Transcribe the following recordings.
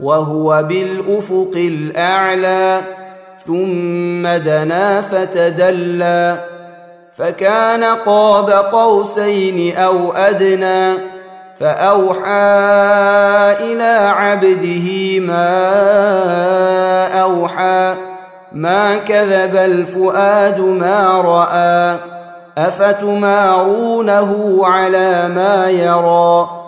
وهو بالأفق الأعلى ثم دنا فتدلى فكان قاب قوسين أو أدنى فأوحى إلى عبده ما أوحى ما كذب الفؤاد ما رأى أفتمارونه على ما يرى؟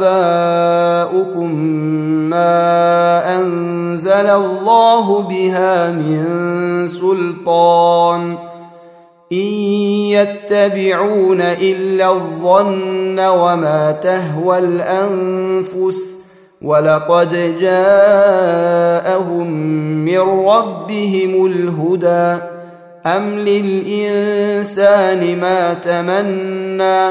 وآباؤكم ما أنزل الله بها من سلطان إن يتبعون إلا الظن وما تهوى الأنفس ولقد جاءهم من ربهم الهدى أم للإنسان ما تمنى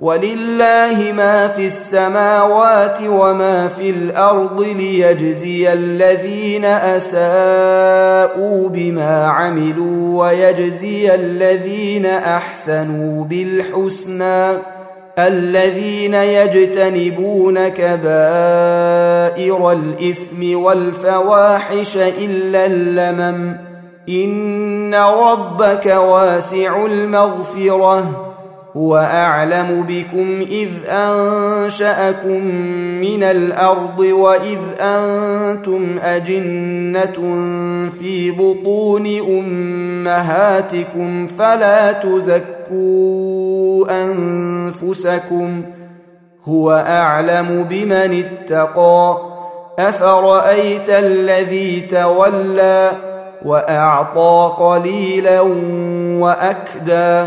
ولله ما في السماوات وما في الأرض ليجزي الذين أساءوا بما عملوا ويجزي الذين أحسنوا بالحسنى الذين يجتنبون كبائر الإثم والفواحش إلا اللمم إن ربك واسع المغفرة هو أعلم بكم إذ أنشأكم من الأرض وإذ أنتم أجنة في بطون أمهاتكم فلا تزكوا أنفسكم هو أعلم بمن اتقى أفرأيت الذي تولى وأعطى قليلا وأكدى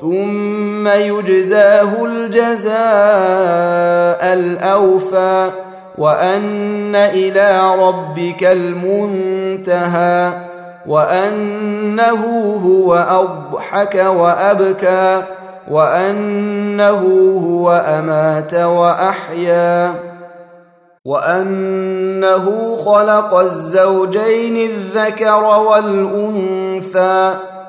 ثم يجزاه الجزاء الأوفى وأن إلى ربك المنتهى وأنه هو أضحك وأبكى وأنه هو أمات وأحيا وأنه خلق الزوجين الذكر والأنثى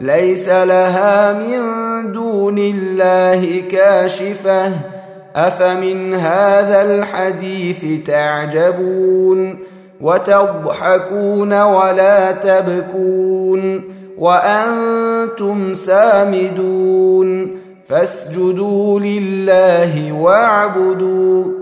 ليس لها من دون الله كاشفة. أفمن هذا الحديث تعجبون وتضحكون ولا تبكون وأنتم سامدون فاسجدوا لله واعبدوا